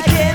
like it.